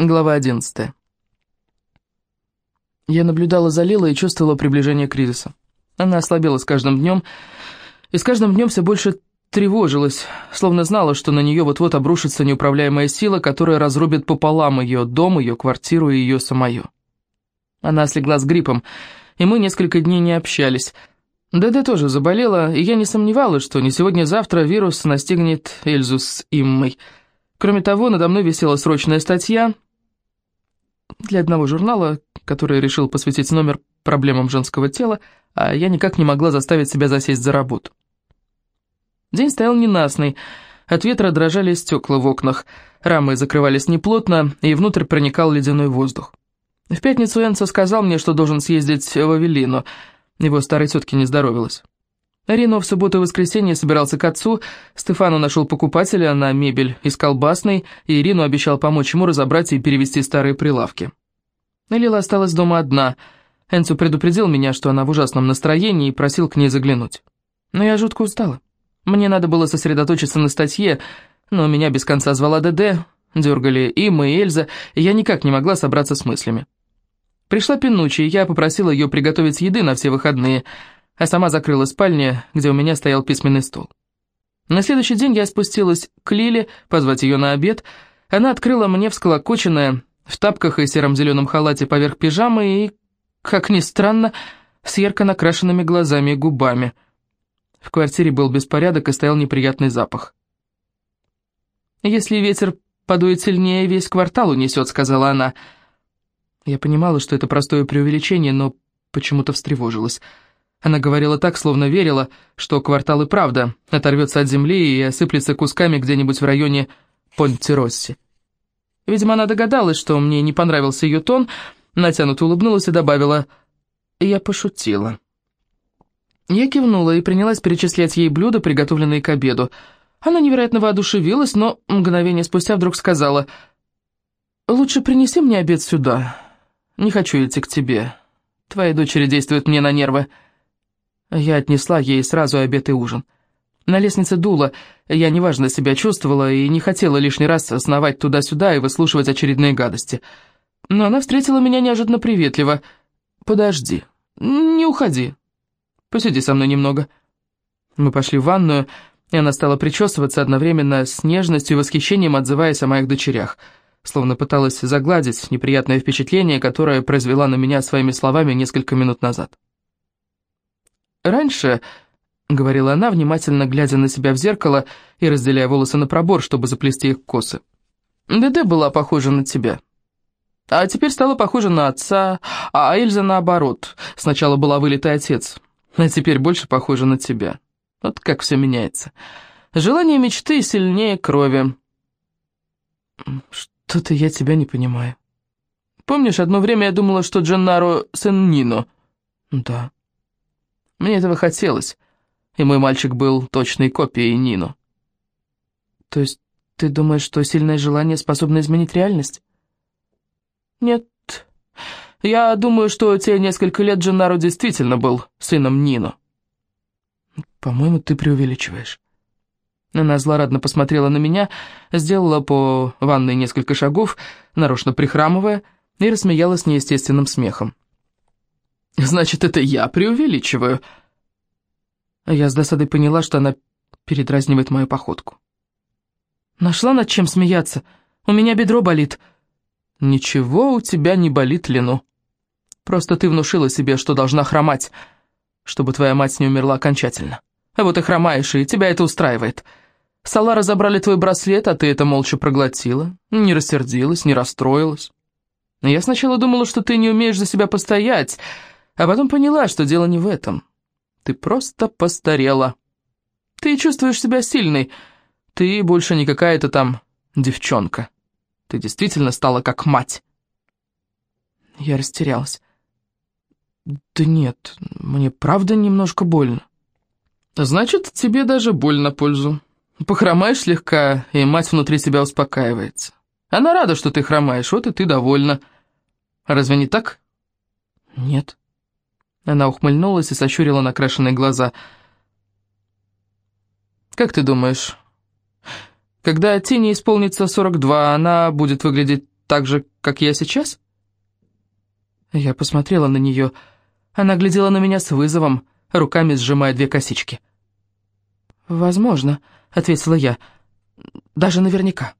Глава 11. Я наблюдала за Лилой и чувствовала приближение кризиса. Она ослабела с каждым днем, и с каждым днем все больше тревожилась, словно знала, что на нее вот-вот обрушится неуправляемая сила, которая разрубит пополам ее дом, ее квартиру и ее самое. Она слегла с гриппом, и мы несколько дней не общались. ДД тоже заболела, и я не сомневалась, что не сегодня-завтра вирус настигнет Эльзу с Иммой. Кроме того, надо мной висела срочная статья — для одного журнала, который решил посвятить номер проблемам женского тела, а я никак не могла заставить себя засесть за работу. День стоял ненастный, от ветра дрожали стекла в окнах, рамы закрывались неплотно, и внутрь проникал ледяной воздух. В пятницу Энсо сказал мне, что должен съездить в Авелину, его старой тетке не здоровилось. Рино в субботу и воскресенье собирался к отцу, Стефану нашел покупателя на мебель из колбасной, и Ирину обещал помочь ему разобрать и перевести старые прилавки. Лила осталась дома одна. Энцу предупредил меня, что она в ужасном настроении, и просил к ней заглянуть. Но я жутко устала. Мне надо было сосредоточиться на статье, но меня без конца звала ДД, дергали Има и Эльза, и я никак не могла собраться с мыслями. Пришла Пинучи, и я попросила ее приготовить еды на все выходные – а сама закрыла спальню, где у меня стоял письменный стол. На следующий день я спустилась к Лиле, позвать ее на обед. Она открыла мне всколокоченная, в тапках и сером зеленом халате поверх пижамы и, как ни странно, с ярко накрашенными глазами и губами. В квартире был беспорядок и стоял неприятный запах. «Если ветер подует сильнее, весь квартал унесет», — сказала она. Я понимала, что это простое преувеличение, но почему-то встревожилась. Она говорила так, словно верила, что квартал и правда оторвется от земли и осыплется кусками где-нибудь в районе Понтиросси. Видимо, она догадалась, что мне не понравился ее тон, натянуто улыбнулась и добавила «Я пошутила». Я кивнула и принялась перечислять ей блюда, приготовленные к обеду. Она невероятно воодушевилась, но мгновение спустя вдруг сказала «Лучше принеси мне обед сюда. Не хочу идти к тебе. Твои дочери действуют мне на нервы». Я отнесла ей сразу обед и ужин. На лестнице дуло, я неважно себя чувствовала и не хотела лишний раз сновать туда-сюда и выслушивать очередные гадости. Но она встретила меня неожиданно приветливо. «Подожди, не уходи. Посиди со мной немного». Мы пошли в ванную, и она стала причесываться одновременно с нежностью и восхищением, отзываясь о моих дочерях, словно пыталась загладить неприятное впечатление, которое произвела на меня своими словами несколько минут назад. «Раньше», — говорила она, внимательно глядя на себя в зеркало и разделяя волосы на пробор, чтобы заплести их косы, «ДД была похожа на тебя». А теперь стала похожа на отца, а Эльза наоборот. Сначала была вылитый отец, а теперь больше похожа на тебя. Вот как все меняется. Желание мечты сильнее крови. Что-то я тебя не понимаю. Помнишь, одно время я думала, что Дженнаро сын Нино? Да. Мне этого хотелось, и мой мальчик был точной копией Нину. То есть ты думаешь, что сильное желание способно изменить реальность? Нет. Я думаю, что те несколько лет Дженнаро действительно был сыном Нину. По-моему, ты преувеличиваешь. Она злорадно посмотрела на меня, сделала по ванной несколько шагов, нарочно прихрамывая, и рассмеялась неестественным смехом. Значит, это я преувеличиваю. А я с досадой поняла, что она передразнивает мою походку. Нашла над чем смеяться. У меня бедро болит. Ничего у тебя не болит, Лену. Просто ты внушила себе, что должна хромать, чтобы твоя мать не умерла окончательно. А вот и хромаешь, и тебя это устраивает. Салара забрали твой браслет, а ты это молча проглотила. Не рассердилась, не расстроилась. Я сначала думала, что ты не умеешь за себя постоять, а потом поняла, что дело не в этом. Ты просто постарела. Ты чувствуешь себя сильной. Ты больше не какая-то там девчонка. Ты действительно стала как мать. Я растерялась. Да нет, мне правда немножко больно. Значит, тебе даже боль на пользу. Похромаешь слегка, и мать внутри тебя успокаивается. Она рада, что ты хромаешь, вот и ты довольна. Разве не так? Нет. Она ухмыльнулась и сощурила накрашенные глаза. «Как ты думаешь, когда Тине исполнится 42, она будет выглядеть так же, как я сейчас?» Я посмотрела на нее. Она глядела на меня с вызовом, руками сжимая две косички. «Возможно», — ответила я. «Даже наверняка».